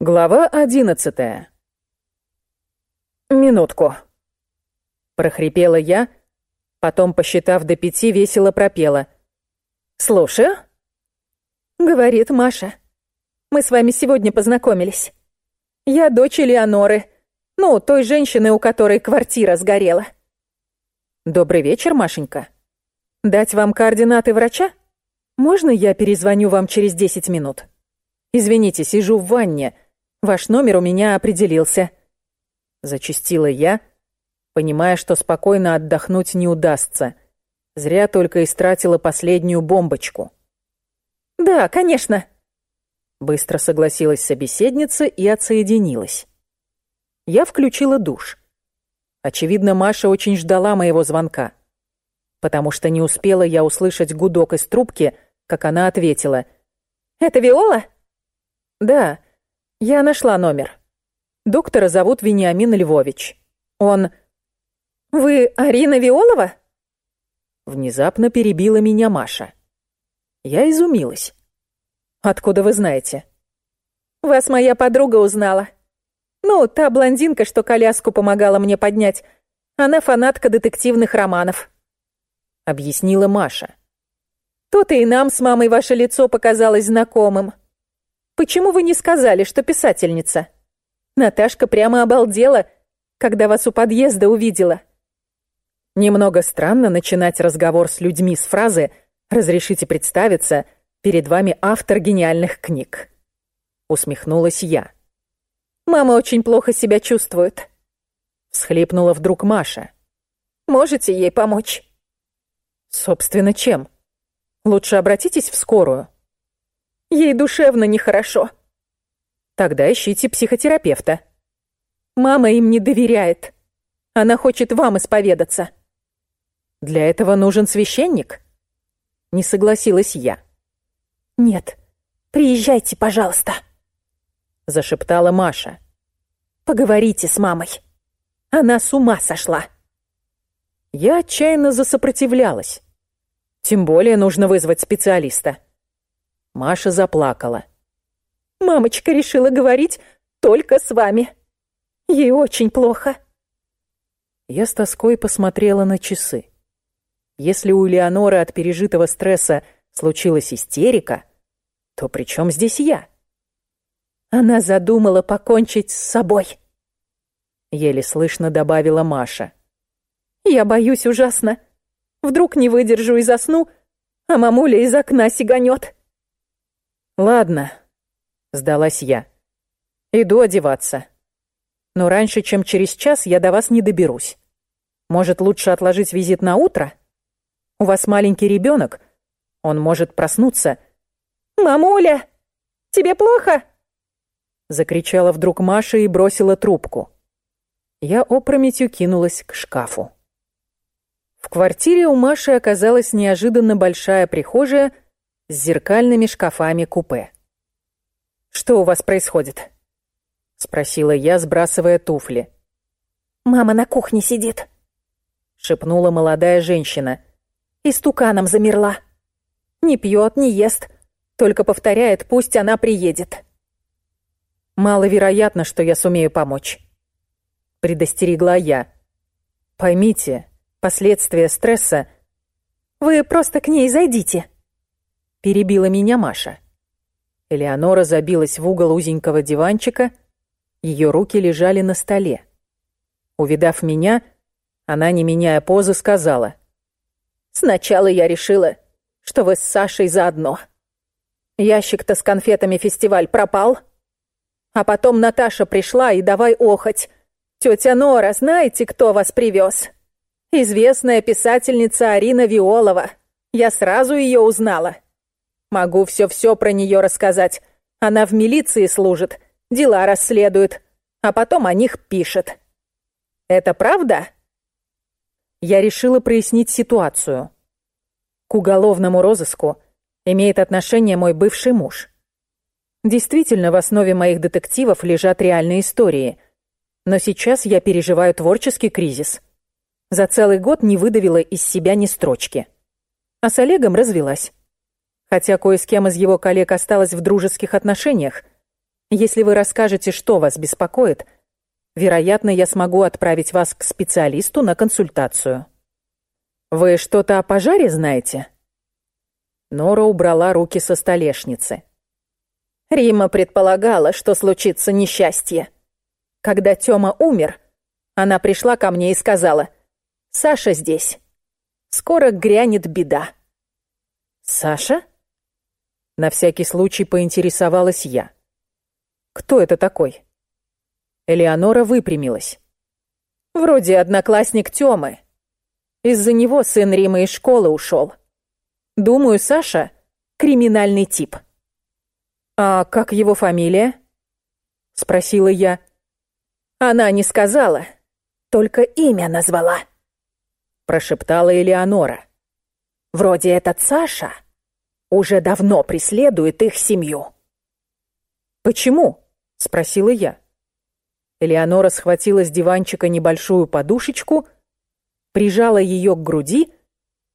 Глава одиннадцатая. «Минутку», — прохрипела я, потом, посчитав до пяти, весело пропела. «Слушаю», — говорит Маша. «Мы с вами сегодня познакомились. Я дочь Элеоноры, ну, той женщины, у которой квартира сгорела». «Добрый вечер, Машенька. Дать вам координаты врача? Можно я перезвоню вам через десять минут? Извините, сижу в ванне». Ваш номер у меня определился. Зачастила я, понимая, что спокойно отдохнуть не удастся. Зря только истратила последнюю бомбочку. «Да, конечно», — быстро согласилась собеседница и отсоединилась. Я включила душ. Очевидно, Маша очень ждала моего звонка, потому что не успела я услышать гудок из трубки, как она ответила. «Это Виола?» «Да, я нашла номер. Доктора зовут Вениамин Львович. Он... Вы Арина Виолова? Внезапно перебила меня Маша. Я изумилась. Откуда вы знаете? Вас моя подруга узнала. Ну, та блондинка, что коляску помогала мне поднять. Она фанатка детективных романов. Объяснила Маша. То-то и нам с мамой ваше лицо показалось знакомым. Почему вы не сказали, что писательница? Наташка прямо обалдела, когда вас у подъезда увидела. Немного странно начинать разговор с людьми с фразы «Разрешите представиться, перед вами автор гениальных книг». Усмехнулась я. «Мама очень плохо себя чувствует», — всхлипнула вдруг Маша. «Можете ей помочь?» «Собственно, чем? Лучше обратитесь в скорую». Ей душевно нехорошо. Тогда ищите психотерапевта. Мама им не доверяет. Она хочет вам исповедаться. Для этого нужен священник? Не согласилась я. Нет, приезжайте, пожалуйста. Зашептала Маша. Поговорите с мамой. Она с ума сошла. Я отчаянно засопротивлялась. Тем более нужно вызвать специалиста. Маша заплакала. «Мамочка решила говорить только с вами. Ей очень плохо». Я с тоской посмотрела на часы. Если у Леоноры от пережитого стресса случилась истерика, то при чем здесь я? Она задумала покончить с собой. Еле слышно добавила Маша. Я боюсь ужасно. Вдруг не выдержу и засну, а мамуля из окна сиганет. «Ладно», — сдалась я. «Иду одеваться. Но раньше, чем через час, я до вас не доберусь. Может, лучше отложить визит на утро? У вас маленький ребенок, он может проснуться». «Мамуля, тебе плохо?» Закричала вдруг Маша и бросила трубку. Я опрометью кинулась к шкафу. В квартире у Маши оказалась неожиданно большая прихожая — с зеркальными шкафами купе. «Что у вас происходит?» — спросила я, сбрасывая туфли. «Мама на кухне сидит», — шепнула молодая женщина. И стуканом замерла. Не пьет, не ест, только повторяет, пусть она приедет. «Маловероятно, что я сумею помочь», — предостерегла я. «Поймите, последствия стресса...» «Вы просто к ней зайдите», перебила меня Маша. Элеонора забилась в угол узенького диванчика, ее руки лежали на столе. Увидав меня, она, не меняя позы, сказала. «Сначала я решила, что вы с Сашей заодно. Ящик-то с конфетами фестиваль пропал. А потом Наташа пришла и давай охоть. Тетя Нора, знаете, кто вас привез? Известная писательница Арина Виолова. Я сразу ее узнала. Могу все-все про нее рассказать. Она в милиции служит, дела расследует, а потом о них пишет. Это правда? Я решила прояснить ситуацию. К уголовному розыску имеет отношение мой бывший муж. Действительно, в основе моих детективов лежат реальные истории. Но сейчас я переживаю творческий кризис. За целый год не выдавила из себя ни строчки. А с Олегом развелась хотя кое с кем из его коллег осталась в дружеских отношениях. Если вы расскажете, что вас беспокоит, вероятно, я смогу отправить вас к специалисту на консультацию. Вы что-то о пожаре знаете? Нора убрала руки со столешницы. Рима предполагала, что случится несчастье. Когда Тёма умер, она пришла ко мне и сказала, «Саша здесь. Скоро грянет беда». «Саша?» На всякий случай поинтересовалась я. «Кто это такой?» Элеонора выпрямилась. «Вроде одноклассник Тёмы. Из-за него сын Римы из школы ушел. Думаю, Саша — криминальный тип». «А как его фамилия?» — спросила я. «Она не сказала, только имя назвала», — прошептала Элеонора. «Вроде этот Саша уже давно преследует их семью». «Почему?» — спросила я. Элеонора схватила с диванчика небольшую подушечку, прижала ее к груди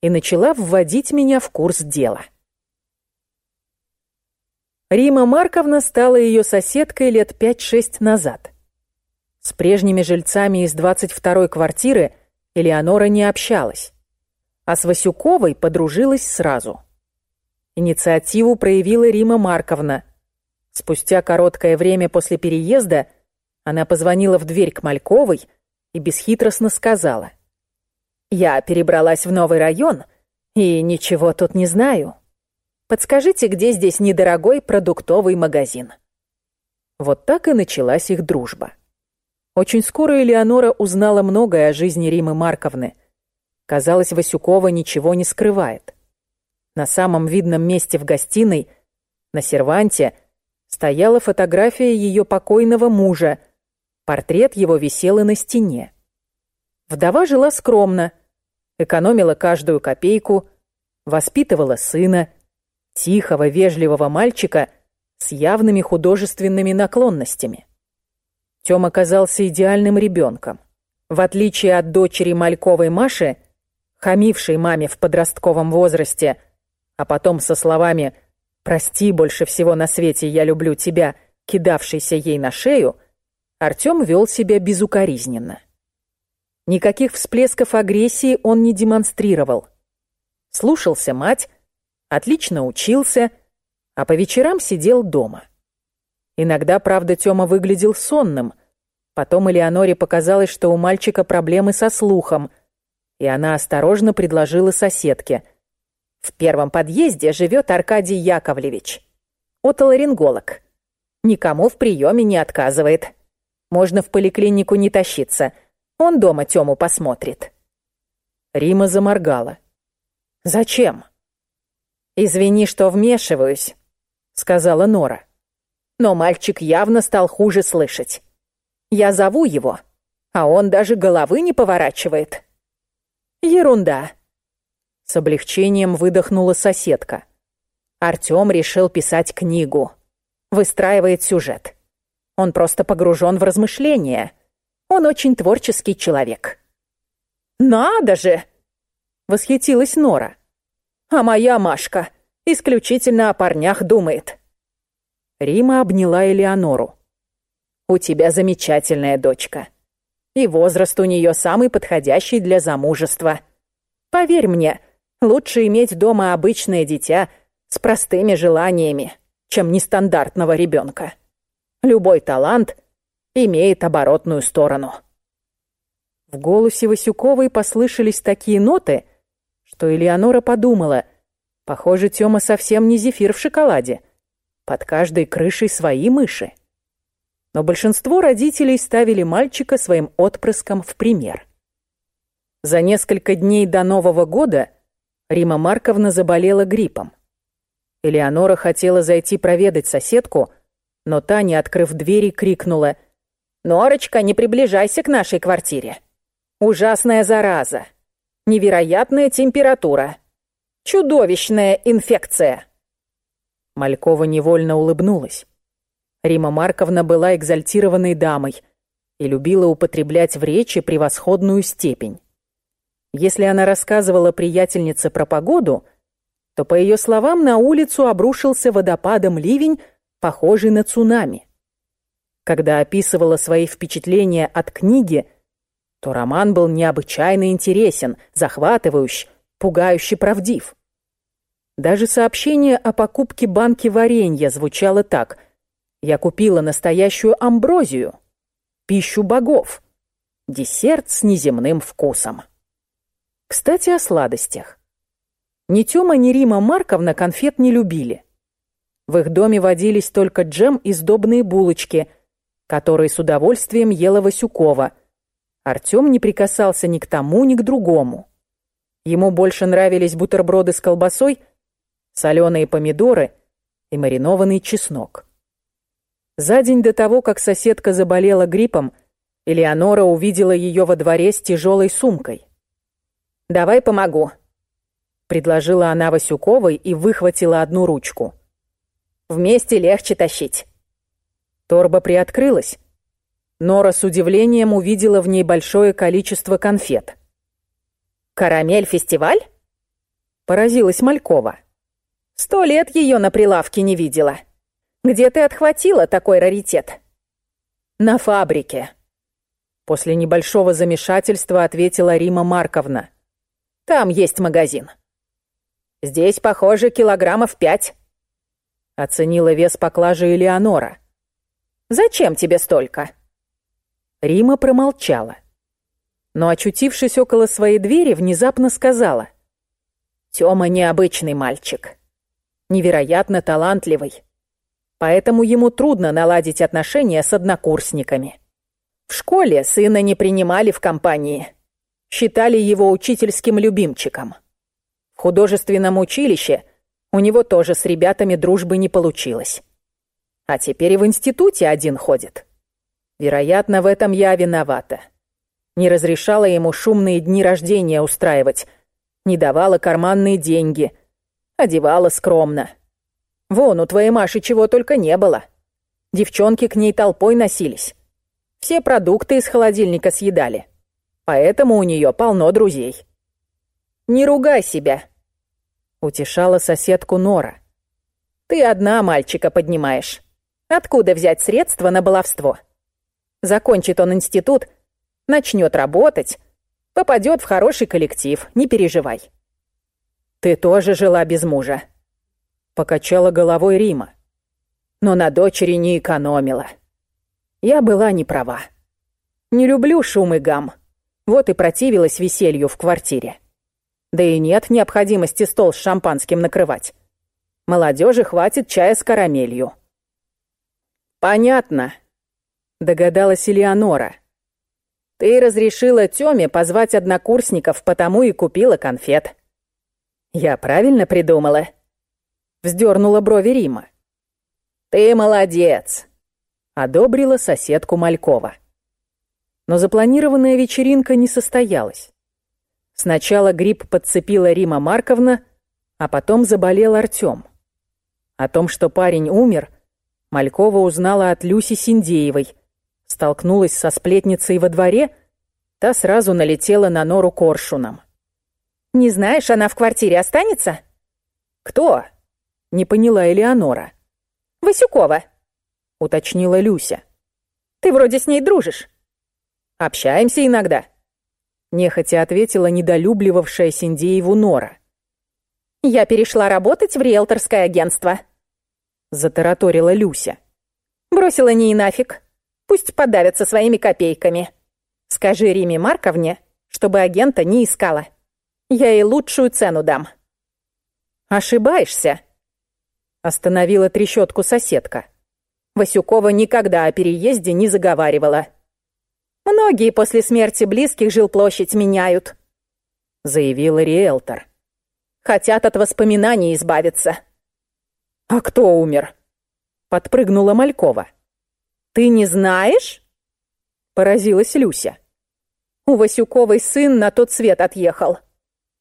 и начала вводить меня в курс дела. Рима Марковна стала ее соседкой лет пять-шесть назад. С прежними жильцами из 22-й квартиры Элеонора не общалась, а с Васюковой подружилась сразу. Инициативу проявила Рима Марковна. Спустя короткое время после переезда она позвонила в дверь к Мальковой и бесхитростно сказала. «Я перебралась в новый район и ничего тут не знаю. Подскажите, где здесь недорогой продуктовый магазин?» Вот так и началась их дружба. Очень скоро Элеонора узнала многое о жизни Римы Марковны. Казалось, Васюкова ничего не скрывает. На самом видном месте в гостиной, на серванте, стояла фотография ее покойного мужа. Портрет его висел и на стене. Вдова жила скромно, экономила каждую копейку, воспитывала сына, тихого, вежливого мальчика с явными художественными наклонностями. Тём оказался идеальным ребенком. В отличие от дочери Мальковой Маши, хамившей маме в подростковом возрасте, а потом со словами «Прости, больше всего на свете я люблю тебя», кидавшейся ей на шею, Артём вел себя безукоризненно. Никаких всплесков агрессии он не демонстрировал. Слушался мать, отлично учился, а по вечерам сидел дома. Иногда, правда, Тёма выглядел сонным. Потом Элеоноре показалось, что у мальчика проблемы со слухом, и она осторожно предложила соседке. «В первом подъезде живет Аркадий Яковлевич. Отоларинголог. Никому в приеме не отказывает. Можно в поликлинику не тащиться. Он дома Тёму посмотрит». Рима заморгала. «Зачем?» «Извини, что вмешиваюсь», — сказала Нора но мальчик явно стал хуже слышать. Я зову его, а он даже головы не поворачивает. Ерунда. С облегчением выдохнула соседка. Артём решил писать книгу. Выстраивает сюжет. Он просто погружен в размышления. Он очень творческий человек. «Надо же!» — восхитилась Нора. «А моя Машка исключительно о парнях думает». Рима обняла Элеонору. «У тебя замечательная дочка. И возраст у нее самый подходящий для замужества. Поверь мне, лучше иметь дома обычное дитя с простыми желаниями, чем нестандартного ребенка. Любой талант имеет оборотную сторону». В голосе Васюковой послышались такие ноты, что Элеонора подумала, похоже, Тёма совсем не зефир в шоколаде — под каждой крышей свои мыши. Но большинство родителей ставили мальчика своим отпрыском в пример. За несколько дней до Нового года Рима Марковна заболела гриппом. Элеонора хотела зайти проведать соседку, но та, не открыв двери, крикнула «Норочка, не приближайся к нашей квартире! Ужасная зараза! Невероятная температура! Чудовищная инфекция!» Малькова невольно улыбнулась. Рима Марковна была экзальтированной дамой и любила употреблять в речи превосходную степень. Если она рассказывала приятельнице про погоду, то, по ее словам, на улицу обрушился водопадом ливень, похожий на цунами. Когда описывала свои впечатления от книги, то роман был необычайно интересен, захватывающий, пугающе правдив. Даже сообщение о покупке банки варенья звучало так. «Я купила настоящую амброзию, пищу богов, десерт с неземным вкусом». Кстати, о сладостях. Ни Тёма, ни Рима Марковна конфет не любили. В их доме водились только джем и сдобные булочки, которые с удовольствием ела Васюкова. Артём не прикасался ни к тому, ни к другому. Ему больше нравились бутерброды с колбасой, соленые помидоры и маринованный чеснок. За день до того, как соседка заболела гриппом, Элеонора увидела ее во дворе с тяжелой сумкой. «Давай помогу», — предложила она Васюковой и выхватила одну ручку. «Вместе легче тащить». Торба приоткрылась. Нора с удивлением увидела в ней большое количество конфет. «Карамель-фестиваль?» Поразилась Малькова. «Сто лет ее на прилавке не видела. Где ты отхватила такой раритет?» «На фабрике». После небольшого замешательства ответила Рима Марковна. «Там есть магазин». «Здесь, похоже, килограммов пять», — оценила вес поклажи Элеонора. «Зачем тебе столько?» Рима промолчала но, очутившись около своей двери, внезапно сказала. «Тёма необычный мальчик. Невероятно талантливый. Поэтому ему трудно наладить отношения с однокурсниками. В школе сына не принимали в компании. Считали его учительским любимчиком. В художественном училище у него тоже с ребятами дружбы не получилось. А теперь и в институте один ходит. Вероятно, в этом я виновата не разрешала ему шумные дни рождения устраивать, не давала карманные деньги, одевала скромно. Вон, у твоей Маши чего только не было. Девчонки к ней толпой носились. Все продукты из холодильника съедали. Поэтому у нее полно друзей. «Не ругай себя», — утешала соседку Нора. «Ты одна мальчика поднимаешь. Откуда взять средства на баловство? Закончит он институт — начнет работать, попадет в хороший коллектив, не переживай. Ты тоже жила без мужа. Покачала головой Рима. Но на дочери не экономила. Я была не права. Не люблю шум и гам. Вот и противилась веселью в квартире. Да и нет необходимости стол с шампанским накрывать. Молодежи хватит чая с карамелью. Понятно, догадалась Элеонора. Ты разрешила Тёме позвать однокурсников, потому и купила конфет. Я правильно придумала? Вздернула брови Рима. Ты молодец, одобрила соседку Малькова. Но запланированная вечеринка не состоялась. Сначала грипп подцепила Рима Марковна, а потом заболел Артём. О том, что парень умер, Малькова узнала от Люси Синдеевой – Столкнулась со сплетницей во дворе, та сразу налетела на нору коршуном. «Не знаешь, она в квартире останется?» «Кто?» — не поняла Элеонора. «Васюкова», — уточнила Люся. «Ты вроде с ней дружишь». «Общаемся иногда», — нехотя ответила недолюбливавшая Синдееву Нора. «Я перешла работать в риэлторское агентство», — затараторила Люся. «Бросила не и нафиг. Пусть подавятся своими копейками. Скажи Риме Марковне, чтобы агента не искала. Я ей лучшую цену дам». «Ошибаешься», — остановила трещотку соседка. Васюкова никогда о переезде не заговаривала. «Многие после смерти близких жилплощадь меняют», — заявила риэлтор. «Хотят от воспоминаний избавиться». «А кто умер?» — подпрыгнула Малькова. «Ты не знаешь?» — поразилась Люся. «У Васюковой сын на тот свет отъехал.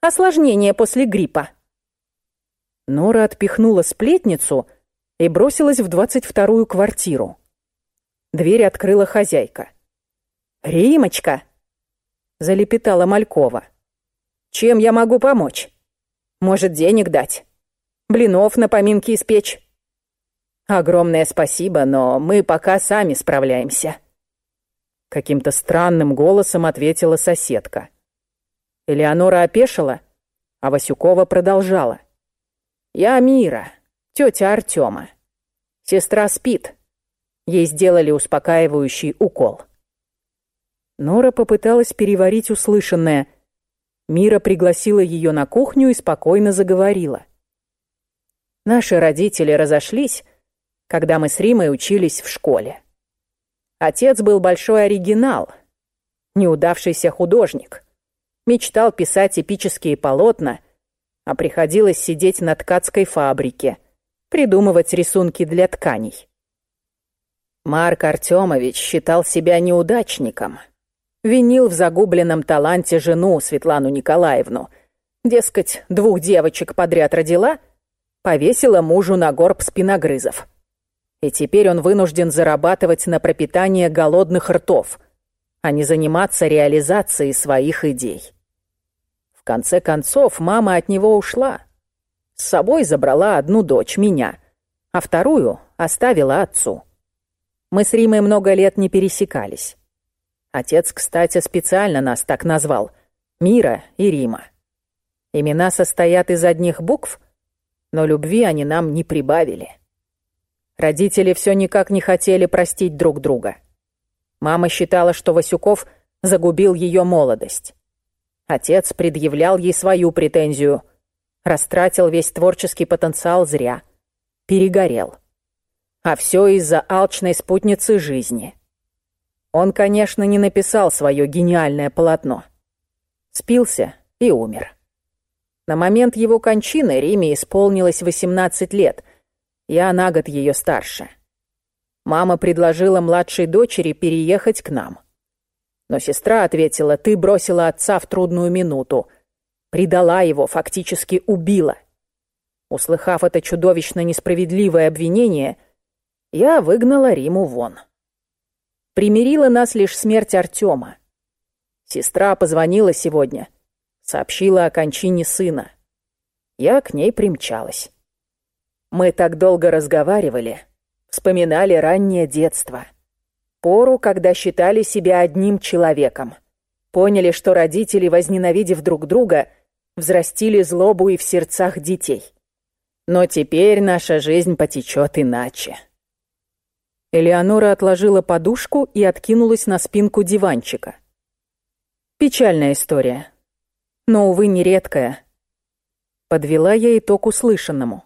Осложнение после гриппа». Нора отпихнула сплетницу и бросилась в двадцать вторую квартиру. Дверь открыла хозяйка. «Римочка!» — залепетала Малькова. «Чем я могу помочь? Может, денег дать? Блинов на поминки испечь?» Огромное спасибо, но мы пока сами справляемся. Каким-то странным голосом ответила соседка. Элеонора опешила, а Васюкова продолжала. «Я Мира, тетя Артема. Сестра спит. Ей сделали успокаивающий укол». Нора попыталась переварить услышанное. Мира пригласила ее на кухню и спокойно заговорила. Наши родители разошлись, когда мы с Римой учились в школе. Отец был большой оригинал, неудавшийся художник. Мечтал писать эпические полотна, а приходилось сидеть на ткацкой фабрике, придумывать рисунки для тканей. Марк Артемович считал себя неудачником. Винил в загубленном таланте жену Светлану Николаевну. Дескать, двух девочек подряд родила, повесила мужу на горб спиногрызов. И теперь он вынужден зарабатывать на пропитание голодных ртов, а не заниматься реализацией своих идей. В конце концов, мама от него ушла. С собой забрала одну дочь, меня, а вторую оставила отцу. Мы с Римой много лет не пересекались. Отец, кстати, специально нас так назвал. Мира и Рима. Имена состоят из одних букв, но любви они нам не прибавили. Родители все никак не хотели простить друг друга. Мама считала, что Васюков загубил ее молодость. Отец предъявлял ей свою претензию. Растратил весь творческий потенциал зря. Перегорел. А все из-за алчной спутницы жизни. Он, конечно, не написал свое гениальное полотно. Спился и умер. На момент его кончины Риме исполнилось 18 лет, я на год ее старше. Мама предложила младшей дочери переехать к нам. Но сестра ответила, ты бросила отца в трудную минуту. Предала его, фактически убила. Услыхав это чудовищно несправедливое обвинение, я выгнала Риму вон. Примирила нас лишь смерть Артема. Сестра позвонила сегодня, сообщила о кончине сына. Я к ней примчалась. Мы так долго разговаривали, вспоминали раннее детство. Пору, когда считали себя одним человеком. Поняли, что родители, возненавидев друг друга, взрастили злобу и в сердцах детей. Но теперь наша жизнь потечет иначе. Элеонора отложила подушку и откинулась на спинку диванчика. Печальная история. Но, увы, нередкая. Подвела я итог услышанному.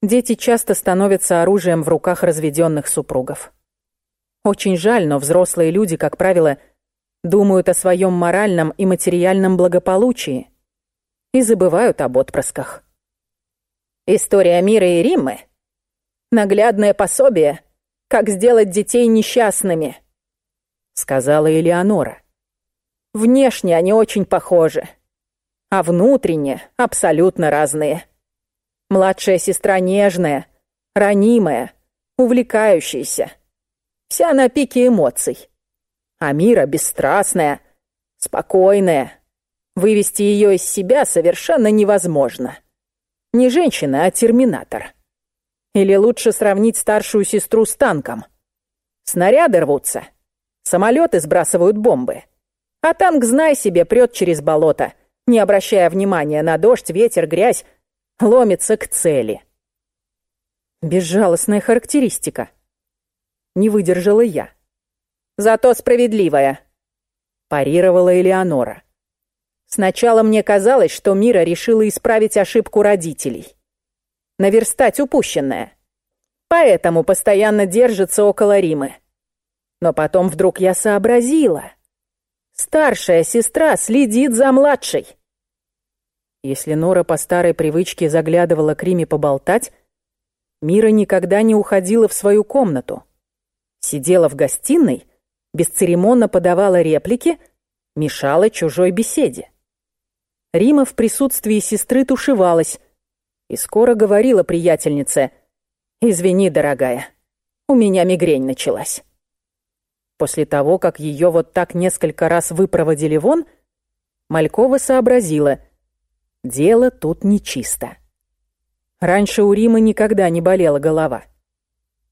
Дети часто становятся оружием в руках разведенных супругов. Очень жаль, но взрослые люди, как правило, думают о своем моральном и материальном благополучии и забывают об отпрысках. История мира и Риммы — наглядное пособие, как сделать детей несчастными, — сказала Элеонора. Внешне они очень похожи, а внутренне абсолютно разные. Младшая сестра нежная, ранимая, увлекающаяся. Вся на пике эмоций. А Мира бесстрастная, спокойная. Вывести ее из себя совершенно невозможно. Не женщина, а терминатор. Или лучше сравнить старшую сестру с танком. Снаряды рвутся, самолеты сбрасывают бомбы. А танк, знай себе, прет через болото, не обращая внимания на дождь, ветер, грязь, ломится к цели. Безжалостная характеристика. Не выдержала я. Зато справедливая, парировала Элеонора. Сначала мне казалось, что Мира решила исправить ошибку родителей. Наверстать упущенное. Поэтому постоянно держится около Римы. Но потом вдруг я сообразила. Старшая сестра следит за младшей. Если Нора по старой привычке заглядывала к Риме поболтать, Мира никогда не уходила в свою комнату. Сидела в гостиной, бесцеремонно подавала реплики, мешала чужой беседе. Рима в присутствии сестры тушевалась и скоро говорила приятельнице «Извини, дорогая, у меня мигрень началась». После того, как ее вот так несколько раз выпроводили вон, Малькова сообразила — Дело тут нечисто. Раньше у Римы никогда не болела голова.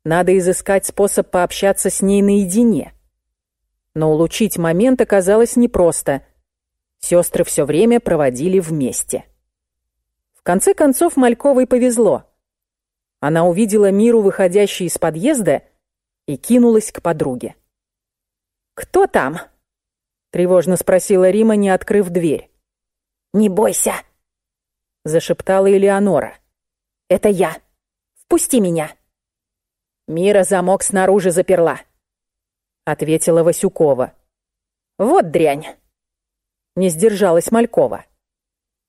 Надо изыскать способ пообщаться с ней наедине. Но улучшить момент оказалось непросто. Сестры все время проводили вместе. Конце концов Мальковой повезло. Она увидела Миру, выходящей из подъезда, и кинулась к подруге. «Кто там?» — тревожно спросила Рима, не открыв дверь. «Не бойся!» — зашептала Элеонора. «Это я. Впусти меня!» «Мира замок снаружи заперла», — ответила Васюкова. «Вот дрянь!» Не сдержалась Малькова.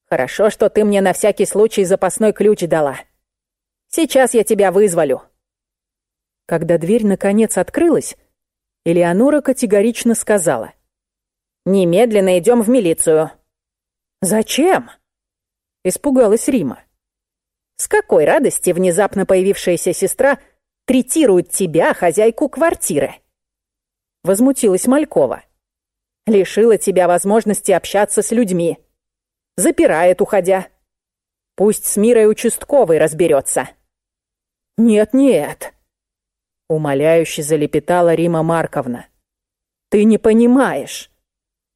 «Хорошо, что ты мне на всякий случай запасной ключ дала. Сейчас я тебя вызволю». Когда дверь наконец открылась, Элеонора категорично сказала. «Немедленно идем в милицию». «Зачем?» — испугалась Рима. «С какой радости внезапно появившаяся сестра третирует тебя, хозяйку квартиры?» Возмутилась Малькова. «Лишила тебя возможности общаться с людьми. Запирает, уходя. Пусть с Мирой участковый разберется». «Нет-нет», — умоляюще залепетала Рима Марковна. «Ты не понимаешь.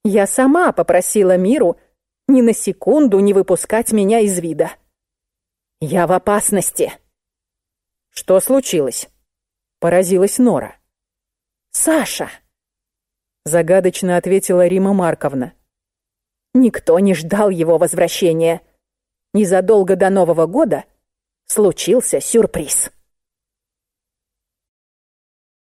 Я сама попросила Миру ни на секунду не выпускать меня из вида. Я в опасности. Что случилось? Поразилась Нора. Саша! Загадочно ответила Рима Марковна. Никто не ждал его возвращения. Незадолго до Нового года случился сюрприз.